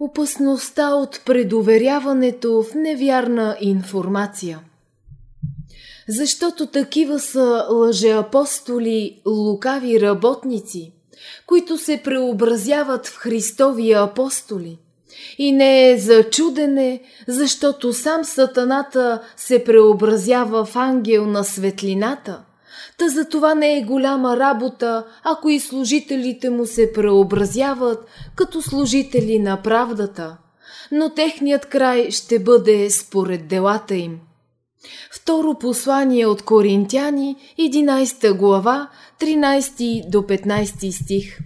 Опасността от предоверяването в невярна информация. Защото такива са лъжеапостоли, лукави работници, които се преобразяват в Христови апостоли. И не е за чудене, защото сам Сатаната се преобразява в ангел на светлината – Та за това не е голяма работа, ако и служителите му се преобразяват като служители на правдата, но техният край ще бъде според делата им. Второ послание от Коринтяни, 11 глава, 13 до 15 стих.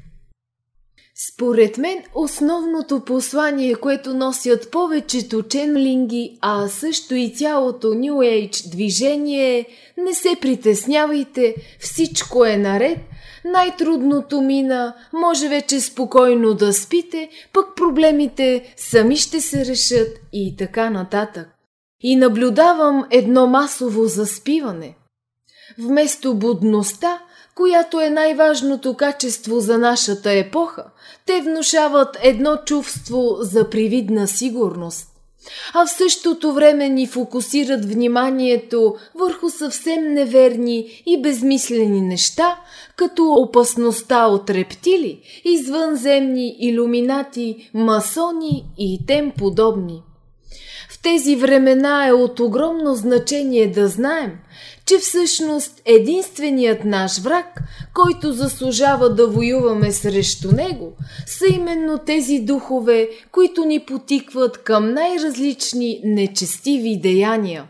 Според мен основното послание, което носят повечето ченлинги, а също и цялото New Age движение е не се притеснявайте, всичко е наред, най-трудното мина, може вече спокойно да спите, пък проблемите сами ще се решат и така нататък. И наблюдавам едно масово заспиване. Вместо будността, която е най-важното качество за нашата епоха, те внушават едно чувство за привидна сигурност. А в същото време ни фокусират вниманието върху съвсем неверни и безмислени неща, като опасността от рептили, извънземни иллюминати, масони и тем подобни. В тези времена е от огромно значение да знаем, че всъщност единственият наш враг, който заслужава да воюваме срещу него, са именно тези духове, които ни потикват към най-различни нечестиви деяния.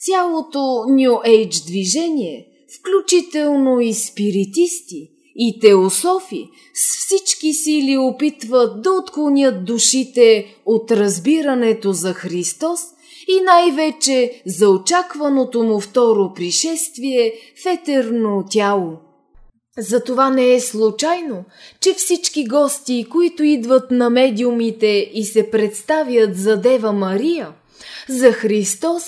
Цялото New Age движение, включително и спиритисти, и теософи с всички сили опитват да отклонят душите от разбирането за Христос и най-вече за очакваното му второ пришествие в етерно тяло. Затова не е случайно, че всички гости, които идват на медиумите и се представят за Дева Мария, за Христос,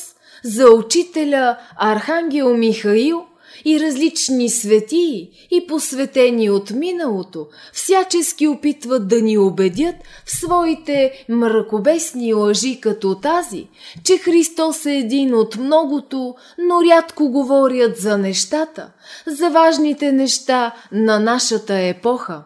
за учителя Архангел Михаил – и различни светии и посветени от миналото, всячески опитват да ни убедят в своите мракобесни лъжи като тази, че Христос е един от многото, но рядко говорят за нещата, за важните неща на нашата епоха.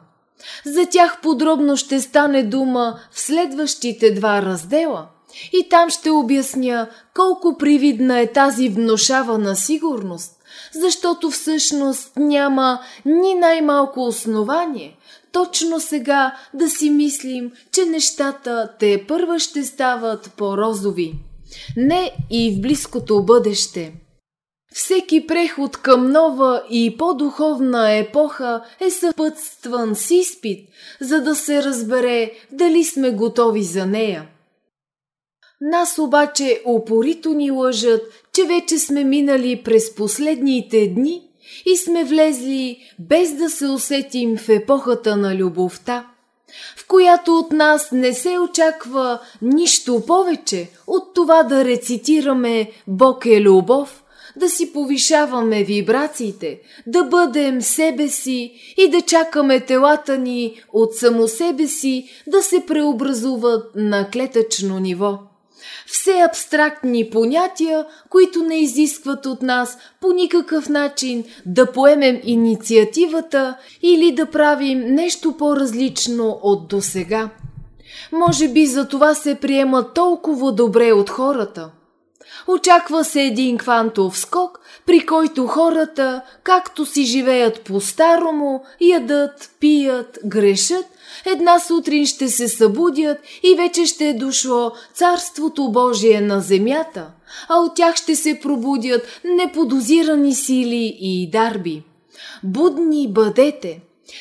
За тях подробно ще стане дума в следващите два раздела – и там ще обясня колко привидна е тази внушавана сигурност, защото всъщност няма ни най-малко основание точно сега да си мислим, че нещата те първа ще стават по-розови. Не и в близкото бъдеще. Всеки преход към нова и по-духовна епоха е съпътстван с изпит, за да се разбере дали сме готови за нея. Нас обаче опорито ни лъжат, че вече сме минали през последните дни и сме влезли без да се усетим в епохата на любовта, в която от нас не се очаква нищо повече от това да рецитираме Бог е любов, да си повишаваме вибрациите, да бъдем себе си и да чакаме телата ни от само себе си да се преобразуват на клетъчно ниво все абстрактни понятия, които не изискват от нас по никакъв начин да поемем инициативата или да правим нещо по-различно от досега. Може би за това се приема толкова добре от хората. Очаква се един квантов скок, при който хората, както си живеят по-старому, ядат, пият, грешат – една сутрин ще се събудят и вече ще е дошло Царството Божие на земята, а от тях ще се пробудят неподозирани сили и дарби. Будни бъдете,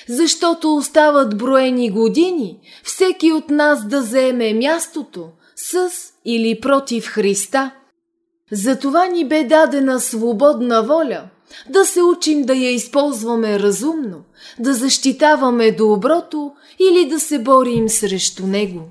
защото остават броени години, всеки от нас да заеме мястото с или против Христа. Затова ни бе дадена свободна воля – да се учим да я използваме разумно, да защитаваме доброто или да се борим срещу него.